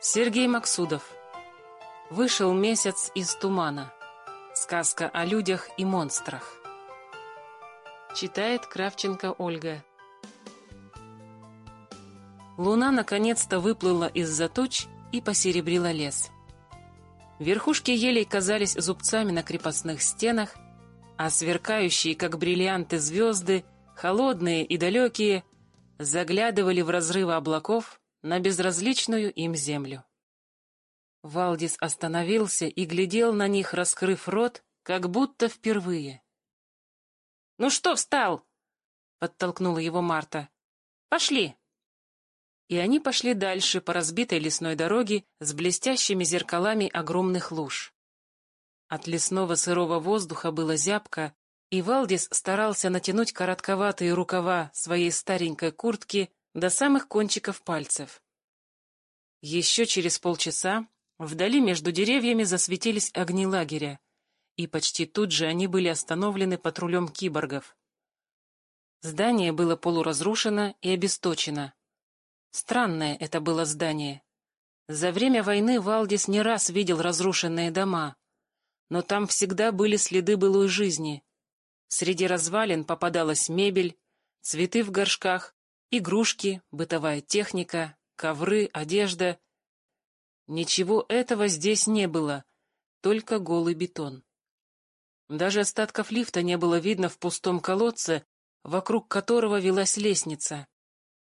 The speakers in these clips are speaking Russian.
Сергей Максудов. Вышел месяц из тумана. Сказка о людях и монстрах. Читает Кравченко Ольга. Луна наконец-то выплыла из-за туч и посеребрила лес. Верхушки елей казались зубцами на крепостных стенах, а сверкающие, как бриллианты, звезды, холодные и далекие, заглядывали в разрывы облаков на безразличную им землю. Валдис остановился и глядел на них, раскрыв рот, как будто впервые. «Ну что встал?» — подтолкнула его Марта. «Пошли!» И они пошли дальше по разбитой лесной дороге с блестящими зеркалами огромных луж. От лесного сырого воздуха было зябко, и Валдис старался натянуть коротковатые рукава своей старенькой куртки до самых кончиков пальцев. Еще через полчаса вдали между деревьями засветились огни лагеря, и почти тут же они были остановлены патрулем киборгов. Здание было полуразрушено и обесточено. Странное это было здание. За время войны Валдис не раз видел разрушенные дома, но там всегда были следы былой жизни. Среди развалин попадалась мебель, цветы в горшках, Игрушки, бытовая техника, ковры, одежда. Ничего этого здесь не было, только голый бетон. Даже остатков лифта не было видно в пустом колодце, вокруг которого велась лестница.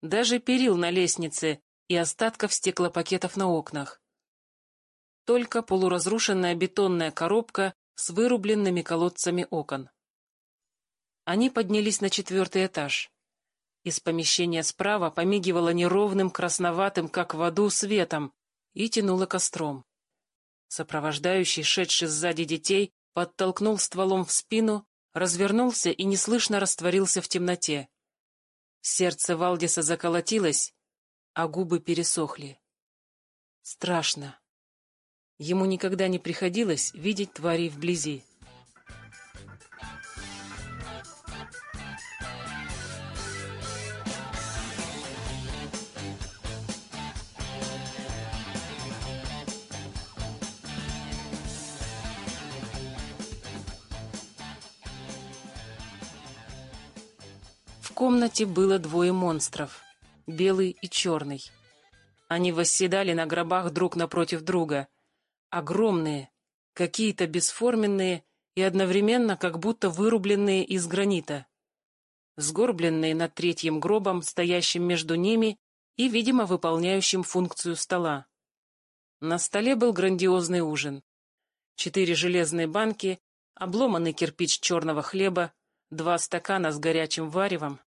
Даже перил на лестнице и остатков стеклопакетов на окнах. Только полуразрушенная бетонная коробка с вырубленными колодцами окон. Они поднялись на четвертый этаж. Из помещения справа помигивало неровным красноватым, как в аду, светом и тянуло костром. Сопровождающий, шедший сзади детей, подтолкнул стволом в спину, развернулся и неслышно растворился в темноте. Сердце Валдиса заколотилось, а губы пересохли. Страшно. Ему никогда не приходилось видеть тварей вблизи. Комнате было двое монстров — белый и черный. Они восседали на гробах друг напротив друга. Огромные, какие-то бесформенные и одновременно как будто вырубленные из гранита. Сгорбленные над третьим гробом, стоящим между ними и, видимо, выполняющим функцию стола. На столе был грандиозный ужин. Четыре железные банки, обломанный кирпич черного хлеба, два стакана с горячим варевом,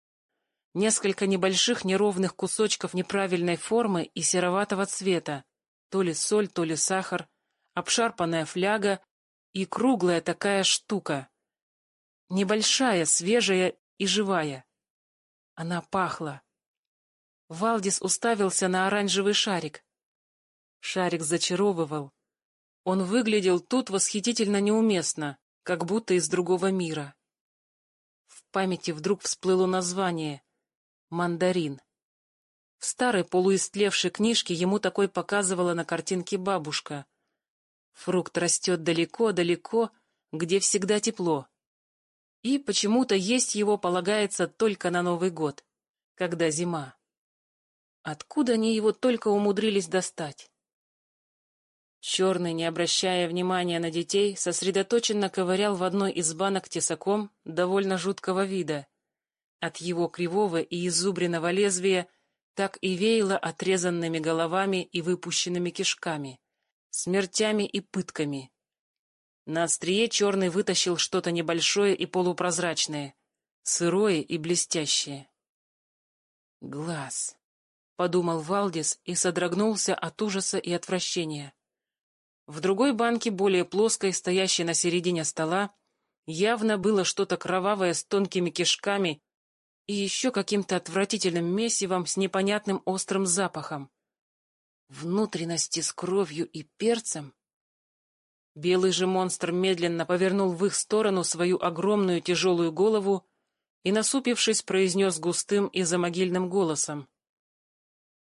Несколько небольших неровных кусочков неправильной формы и сероватого цвета, то ли соль, то ли сахар, обшарпанная фляга и круглая такая штука. Небольшая, свежая и живая. Она пахла. Валдис уставился на оранжевый шарик. Шарик зачаровывал. Он выглядел тут восхитительно неуместно, как будто из другого мира. В памяти вдруг всплыло название Мандарин. В старой полуистлевшей книжке ему такой показывала на картинке бабушка. Фрукт растет далеко-далеко, где всегда тепло. И почему-то есть его полагается только на Новый год, когда зима. Откуда они его только умудрились достать? Черный, не обращая внимания на детей, сосредоточенно ковырял в одной из банок тесаком довольно жуткого вида — от его кривого и изубренного лезвия так и веяло отрезанными головами и выпущенными кишками, смертями и пытками. На острие черный вытащил что-то небольшое и полупрозрачное, сырое и блестящее. «Глаз», — подумал Валдис и содрогнулся от ужаса и отвращения. В другой банке, более плоской, стоящей на середине стола, явно было что-то кровавое с тонкими кишками и еще каким-то отвратительным месивом с непонятным острым запахом. Внутренности с кровью и перцем? Белый же монстр медленно повернул в их сторону свою огромную тяжелую голову и, насупившись, произнес густым и замогильным голосом.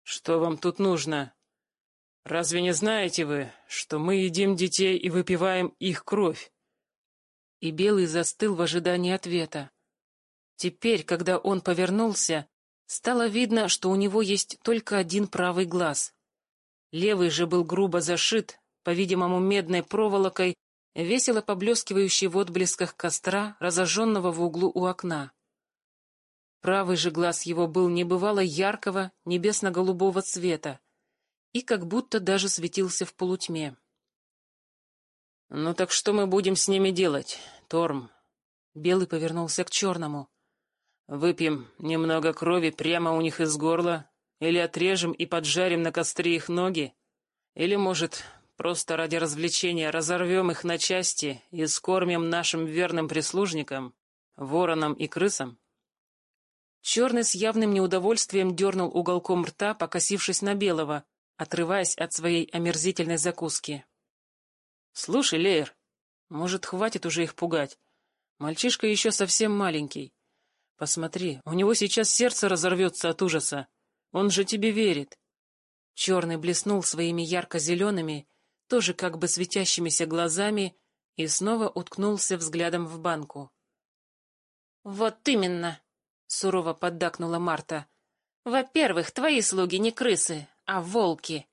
«Что вам тут нужно?» Разве не знаете вы, что мы едим детей и выпиваем их кровь?» И Белый застыл в ожидании ответа. Теперь, когда он повернулся, стало видно, что у него есть только один правый глаз. Левый же был грубо зашит, по-видимому, медной проволокой, весело поблескивающей в отблесках костра, разожженного в углу у окна. Правый же глаз его был небывало яркого, небесно-голубого цвета и как будто даже светился в полутьме. «Ну так что мы будем с ними делать, Торм?» Белый повернулся к черному. «Выпьем немного крови прямо у них из горла, или отрежем и поджарим на костре их ноги, или, может, просто ради развлечения разорвем их на части и скормим нашим верным прислужникам, воронам и крысам?» Черный с явным неудовольствием дернул уголком рта, покосившись на белого, отрываясь от своей омерзительной закуски. «Слушай, Леер, может, хватит уже их пугать? Мальчишка еще совсем маленький. Посмотри, у него сейчас сердце разорвется от ужаса. Он же тебе верит». Черный блеснул своими ярко-зелеными, тоже как бы светящимися глазами, и снова уткнулся взглядом в банку. «Вот именно!» — сурово поддакнула Марта. «Во-первых, твои слуги не крысы, а волки.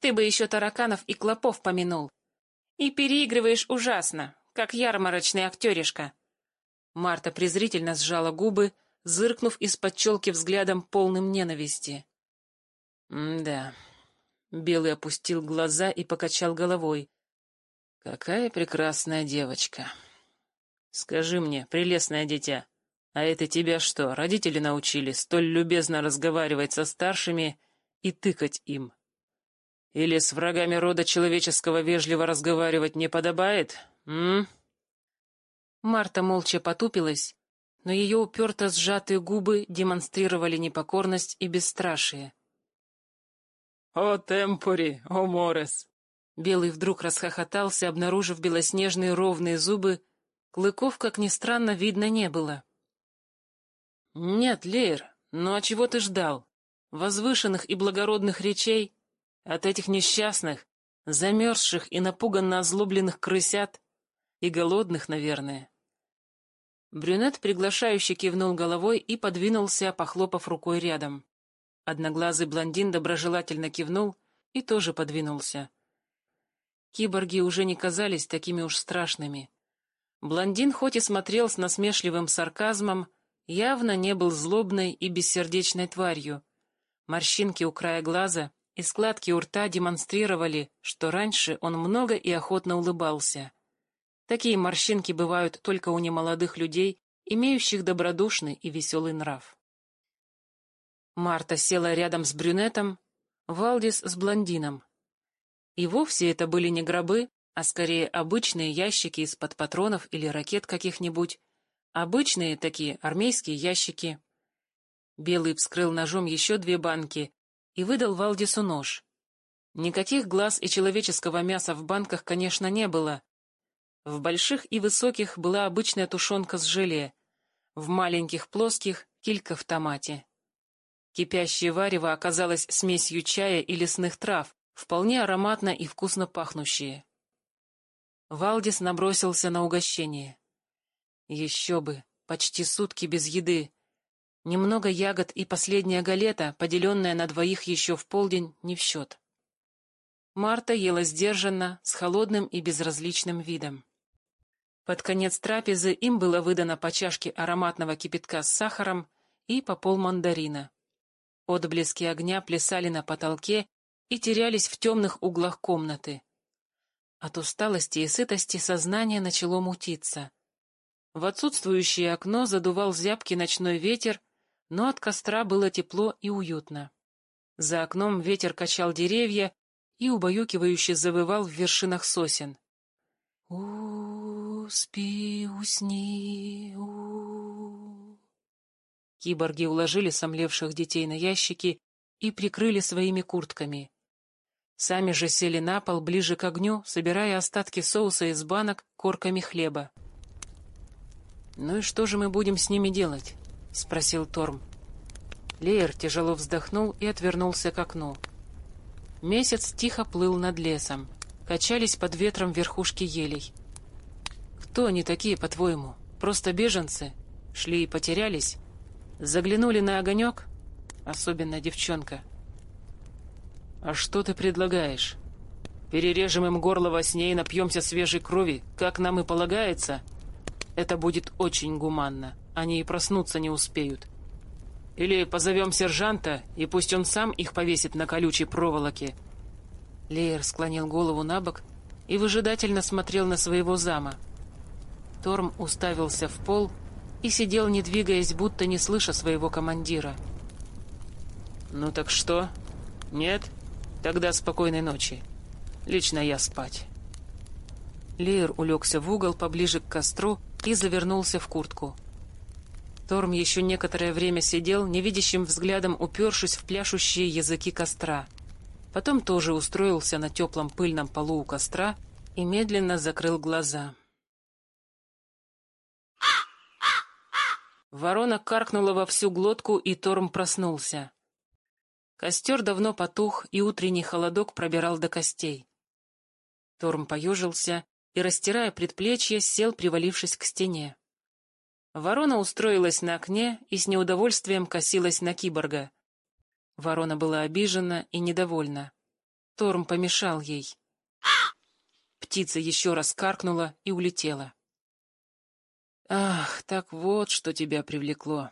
Ты бы еще тараканов и клопов помянул. И переигрываешь ужасно, как ярмарочный актеришка». Марта презрительно сжала губы, зыркнув из-под челки взглядом полным ненависти. «Да». Белый опустил глаза и покачал головой. «Какая прекрасная девочка. Скажи мне, прелестное дитя, а это тебя что, родители научили столь любезно разговаривать со старшими и тыкать им? Или с врагами рода человеческого вежливо разговаривать не подобает, м?» Марта молча потупилась, но ее уперто сжатые губы демонстрировали непокорность и бесстрашие. «О, темпори, о, морес!» Белый вдруг расхохотался, обнаружив белоснежные ровные зубы. Клыков, как ни странно, видно не было. «Нет, Лейр, ну а чего ты ждал? Возвышенных и благородных речей? От этих несчастных, замерзших и напуганно озлобленных крысят? И голодных, наверное?» Брюнет приглашающе кивнул головой и подвинулся, похлопав рукой рядом. Одноглазый блондин доброжелательно кивнул и тоже подвинулся. Киборги уже не казались такими уж страшными. Блондин хоть и смотрел с насмешливым сарказмом, явно не был злобной и бессердечной тварью. Морщинки у края глаза и складки у рта демонстрировали, что раньше он много и охотно улыбался. Такие морщинки бывают только у немолодых людей, имеющих добродушный и веселый нрав. Марта села рядом с брюнетом, Валдис с блондином. И вовсе это были не гробы, а скорее обычные ящики из-под патронов или ракет каких-нибудь, Обычные такие армейские ящики. Белый вскрыл ножом еще две банки и выдал Валдису нож. Никаких глаз и человеческого мяса в банках, конечно, не было. В больших и высоких была обычная тушенка с желе, в маленьких плоских — килька в томате. Кипящее варево оказалось смесью чая и лесных трав, вполне ароматно и вкусно пахнущее. Валдис набросился на угощение. Еще бы, почти сутки без еды. Немного ягод и последняя галета, поделенная на двоих еще в полдень, не в счет. Марта ела сдержанно, с холодным и безразличным видом. Под конец трапезы им было выдано по чашке ароматного кипятка с сахаром и по пол мандарина. Отблески огня плясали на потолке и терялись в темных углах комнаты. От усталости и сытости сознание начало мутиться. В отсутствующее окно задувал зябкий ночной ветер, но от костра было тепло и уютно. За окном ветер качал деревья и убаюкивающе завывал в вершинах сосен. у спи, усни, у Киборги уложили сомлевших детей на ящики и прикрыли своими куртками. Сами же сели на пол ближе к огню, собирая остатки соуса из банок корками хлеба. «Ну и что же мы будем с ними делать?» — спросил Торм. Леер тяжело вздохнул и отвернулся к окну. Месяц тихо плыл над лесом. Качались под ветром верхушки елей. Кто они такие, по-твоему? Просто беженцы? Шли и потерялись? Заглянули на огонек? Особенно девчонка. А что ты предлагаешь? Перережем им горло во сне и напьемся свежей крови, как нам и полагается? Это будет очень гуманно. Они и проснуться не успеют. Или позовем сержанта, и пусть он сам их повесит на колючей проволоке. Леер склонил голову на бок и выжидательно смотрел на своего зама. Торм уставился в пол и сидел, не двигаясь, будто не слыша своего командира. «Ну так что? Нет? Тогда спокойной ночи. Лично я спать». Леер улегся в угол поближе к костру и завернулся в куртку. Торм еще некоторое время сидел, невидящим взглядом упершись в пляшущие языки костра. Потом тоже устроился на теплом пыльном полу у костра и медленно закрыл глаза. Ворона каркнула во всю глотку, и Торм проснулся. Костер давно потух, и утренний холодок пробирал до костей. Торм поежился и, растирая предплечье, сел, привалившись к стене. Ворона устроилась на окне и с неудовольствием косилась на киборга. Ворона была обижена и недовольна. Торм помешал ей. Птица еще раз каркнула и улетела. «Ах, так вот, что тебя привлекло!»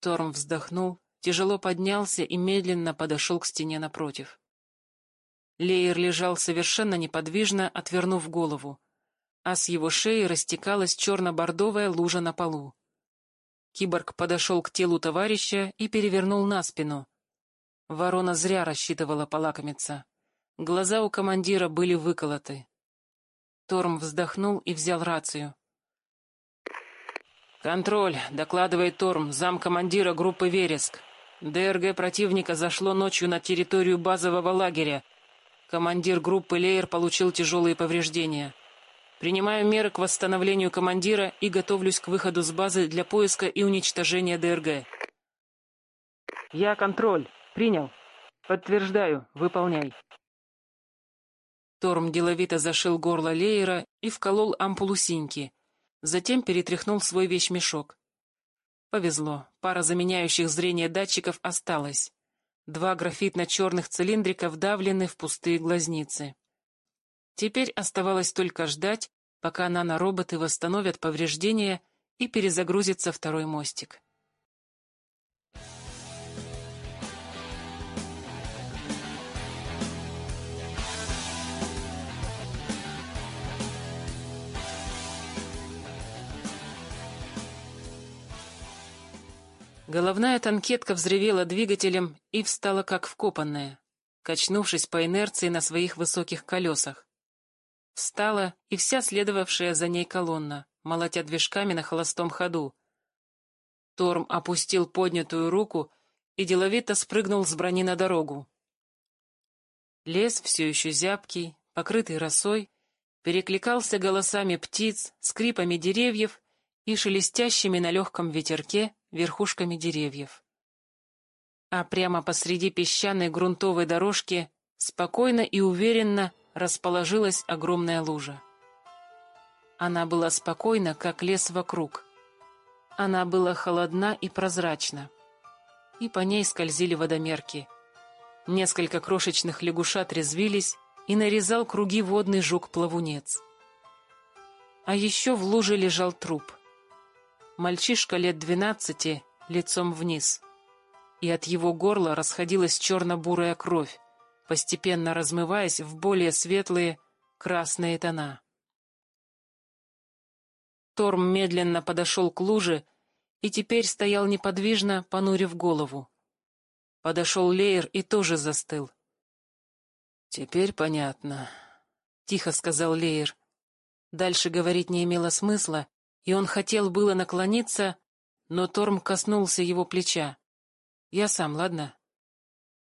Торм вздохнул, тяжело поднялся и медленно подошел к стене напротив. Леер лежал совершенно неподвижно, отвернув голову, а с его шеи растекалась черно-бордовая лужа на полу. Киборг подошел к телу товарища и перевернул на спину. Ворона зря рассчитывала полакомиться. Глаза у командира были выколоты. Торм вздохнул и взял рацию. «Контроль», — докладывает Торм, замкомандира группы «Вереск». ДРГ противника зашло ночью на территорию базового лагеря. Командир группы Лейер получил тяжелые повреждения. Принимаю меры к восстановлению командира и готовлюсь к выходу с базы для поиска и уничтожения ДРГ. «Я контроль. Принял. Подтверждаю. Выполняй». Торм деловито зашил горло Лейера и вколол ампулу синьки — Затем перетряхнул свой вещмешок. Повезло, пара заменяющих зрение датчиков осталась. Два графитно-черных цилиндрика вдавлены в пустые глазницы. Теперь оставалось только ждать, пока нанороботы восстановят повреждения и перезагрузится второй мостик. Головная танкетка взревела двигателем и встала как вкопанная, качнувшись по инерции на своих высоких колесах. Встала и вся следовавшая за ней колонна, молотя движками на холостом ходу. Торм опустил поднятую руку и деловито спрыгнул с брони на дорогу. Лес, все еще зябкий, покрытый росой, перекликался голосами птиц, скрипами деревьев и шелестящими на легком ветерке верхушками деревьев. А прямо посреди песчаной грунтовой дорожки спокойно и уверенно расположилась огромная лужа. Она была спокойна, как лес вокруг. Она была холодна и прозрачна. И по ней скользили водомерки. Несколько крошечных лягушат резвились, и нарезал круги водный жук-плавунец. А еще в луже лежал труп — Мальчишка лет двенадцати, лицом вниз. И от его горла расходилась черно-бурая кровь, постепенно размываясь в более светлые красные тона. Торм медленно подошел к луже и теперь стоял неподвижно, понурив голову. Подошел Лейер и тоже застыл. «Теперь понятно», — тихо сказал Лейер. Дальше говорить не имело смысла, и он хотел было наклониться, но Торм коснулся его плеча. «Я сам, ладно?»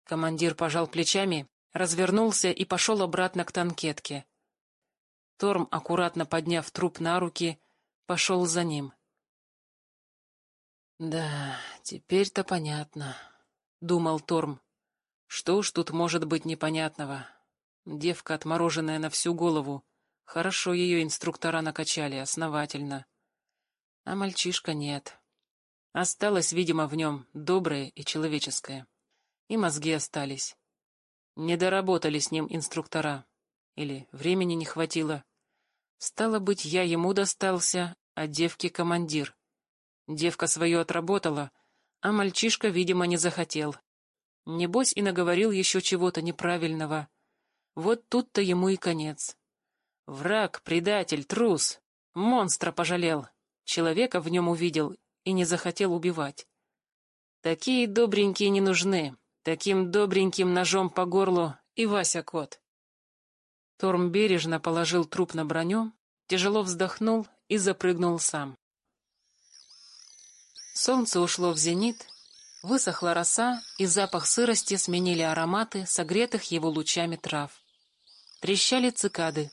Командир пожал плечами, развернулся и пошел обратно к танкетке. Торм, аккуратно подняв труп на руки, пошел за ним. «Да, теперь-то понятно», — думал Торм. Что уж тут может быть непонятного? Девка, отмороженная на всю голову. Хорошо ее инструктора накачали, основательно. А мальчишка нет. Осталось, видимо, в нем доброе и человеческое. И мозги остались. Не доработали с ним инструктора. Или времени не хватило. Стало быть, я ему достался, а девке командир. Девка свое отработала, а мальчишка, видимо, не захотел. Небось и наговорил еще чего-то неправильного. Вот тут-то ему и конец. Враг, предатель, трус. Монстра пожалел. Человека в нем увидел и не захотел убивать. Такие добренькие не нужны. Таким добреньким ножом по горлу и Вася кот. Торм бережно положил труп на броню, тяжело вздохнул и запрыгнул сам. Солнце ушло в зенит, высохла роса, и запах сырости сменили ароматы согретых его лучами трав. Трещали цикады.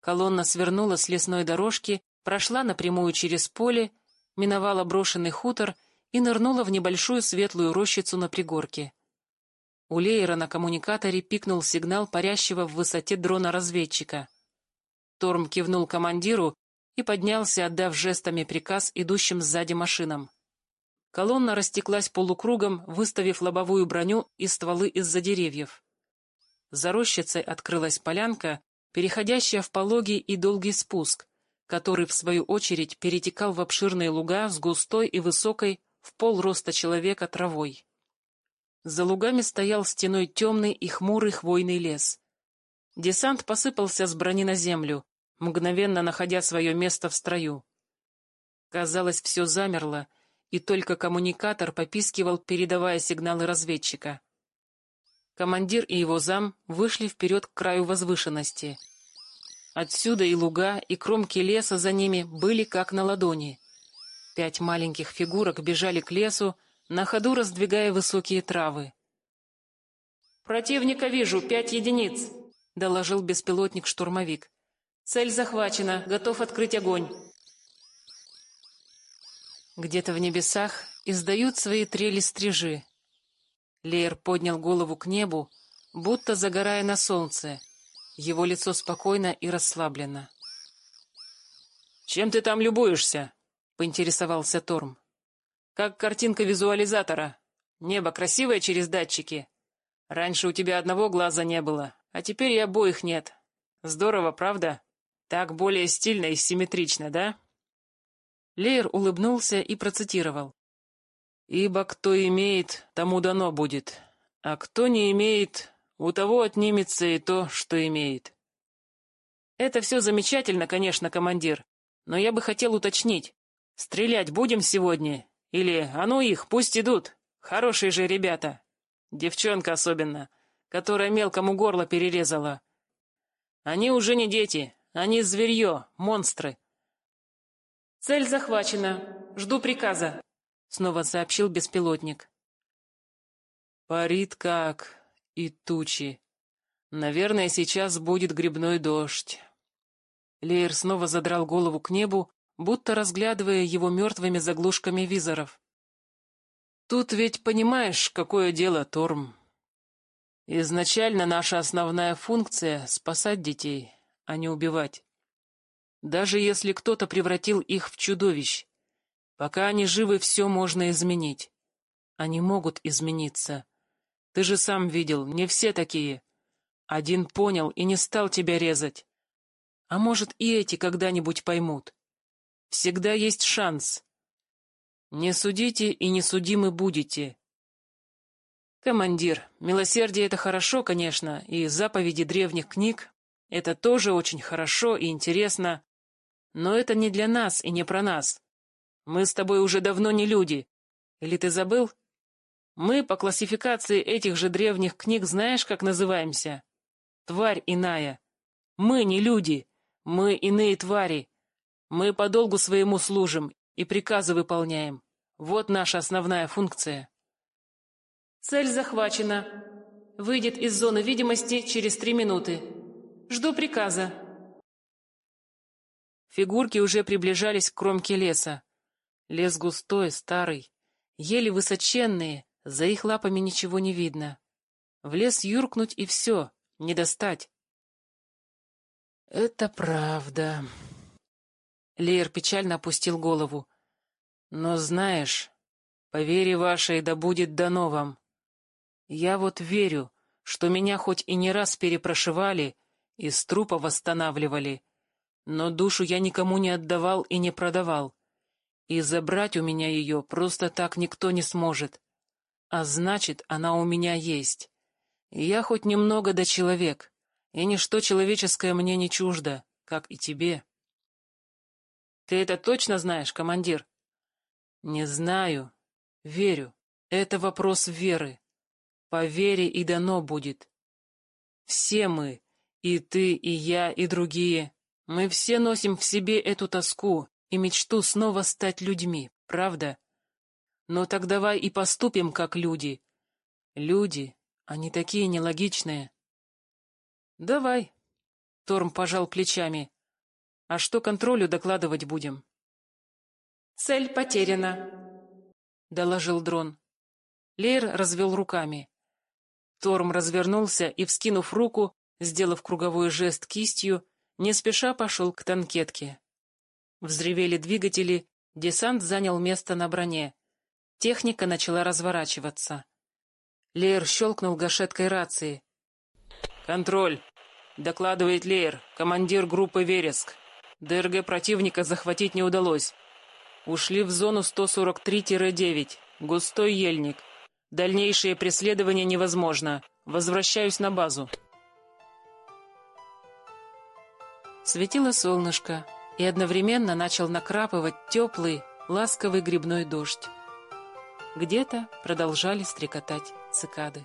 Колонна свернула с лесной дорожки, прошла напрямую через поле, миновала брошенный хутор и нырнула в небольшую светлую рощицу на пригорке. У Лейера на коммуникаторе пикнул сигнал парящего в высоте дрона-разведчика. Торм кивнул командиру и поднялся, отдав жестами приказ идущим сзади машинам. Колонна растеклась полукругом, выставив лобовую броню и стволы из-за деревьев. За рощицей открылась полянка, переходящая в пологий и долгий спуск, который, в свою очередь, перетекал в обширные луга с густой и высокой, в пол роста человека, травой. За лугами стоял стеной темный и хмурый хвойный лес. Десант посыпался с брони на землю, мгновенно находя свое место в строю. Казалось, все замерло, и только коммуникатор попискивал, передавая сигналы разведчика. Командир и его зам вышли вперед к краю возвышенности. Отсюда и луга, и кромки леса за ними были как на ладони. Пять маленьких фигурок бежали к лесу, на ходу раздвигая высокие травы. «Противника вижу, пять единиц», — доложил беспилотник-штурмовик. «Цель захвачена, готов открыть огонь». Где-то в небесах издают свои трели стрижи. Леер поднял голову к небу, будто загорая на солнце. Его лицо спокойно и расслаблено. «Чем ты там любуешься?» — поинтересовался Торм. Как картинка визуализатора. Небо красивое через датчики. Раньше у тебя одного глаза не было, а теперь и обоих нет. Здорово, правда? Так более стильно и симметрично, да? Лейер улыбнулся и процитировал. «Ибо кто имеет, тому дано будет, а кто не имеет, у того отнимется и то, что имеет». «Это все замечательно, конечно, командир, но я бы хотел уточнить, стрелять будем сегодня или «А ну их, пусть идут! Хорошие же ребята!» Девчонка особенно, которая мелкому горло перерезала. Они уже не дети, они зверье, монстры. «Цель захвачена. Жду приказа», — снова сообщил беспилотник. «Парит как и тучи. Наверное, сейчас будет грибной дождь». Леер снова задрал голову к небу, будто разглядывая его мертвыми заглушками визоров. «Тут ведь понимаешь, какое дело, Торм. Изначально наша основная функция — спасать детей, а не убивать. Даже если кто-то превратил их в чудовищ, пока они живы, все можно изменить. Они могут измениться. Ты же сам видел, не все такие. Один понял и не стал тебя резать. А может, и эти когда-нибудь поймут. Всегда есть шанс. Не судите и не судимы будете. Командир, милосердие — это хорошо, конечно, и заповеди древних книг — это тоже очень хорошо и интересно, но это не для нас и не про нас. Мы с тобой уже давно не люди. Или ты забыл? Мы по классификации этих же древних книг знаешь, как называемся? Тварь иная. Мы не люди. Мы иные твари. Мы по долгу своему служим и приказы выполняем. Вот наша основная функция. Цель захвачена. Выйдет из зоны видимости через три минуты. Жду приказа. Фигурки уже приближались к кромке леса. Лес густой, старый, еле высоченные, за их лапами ничего не видно. В лес юркнуть и все, не достать. Это правда. Леер печально опустил голову. Но знаешь, по вере вашей да будет дано вам. Я вот верю, что меня хоть и не раз перепрошивали, из трупа восстанавливали, но душу я никому не отдавал и не продавал. И забрать у меня ее просто так никто не сможет. А значит, она у меня есть. Я хоть немного да человек, и ничто человеческое мне не чуждо, как и тебе. Ты это точно знаешь, командир? Не знаю. Верю. Это вопрос веры. По вере и дано будет. Все мы, и ты, и я, и другие, мы все носим в себе эту тоску и мечту снова стать людьми, правда? Но так давай и поступим как люди. Люди, они такие нелогичные. Давай. Торм пожал плечами. А что контролю докладывать будем? Цель потеряна, доложил дрон. Лейр развел руками. Торм развернулся и, вскинув руку, сделав круговой жест кистью, не спеша пошел к танкетке. Взревели двигатели, десант занял место на броне. Техника начала разворачиваться. Леер щелкнул гашеткой рации. «Контроль!» — докладывает Леер, командир группы «Вереск». ДРГ противника захватить не удалось. Ушли в зону 143-9, густой ельник. Дальнейшее преследование невозможно. Возвращаюсь на базу. Светило солнышко, и одновременно начал накрапывать теплый, ласковый грибной дождь. Где-то продолжали стрекотать цикады.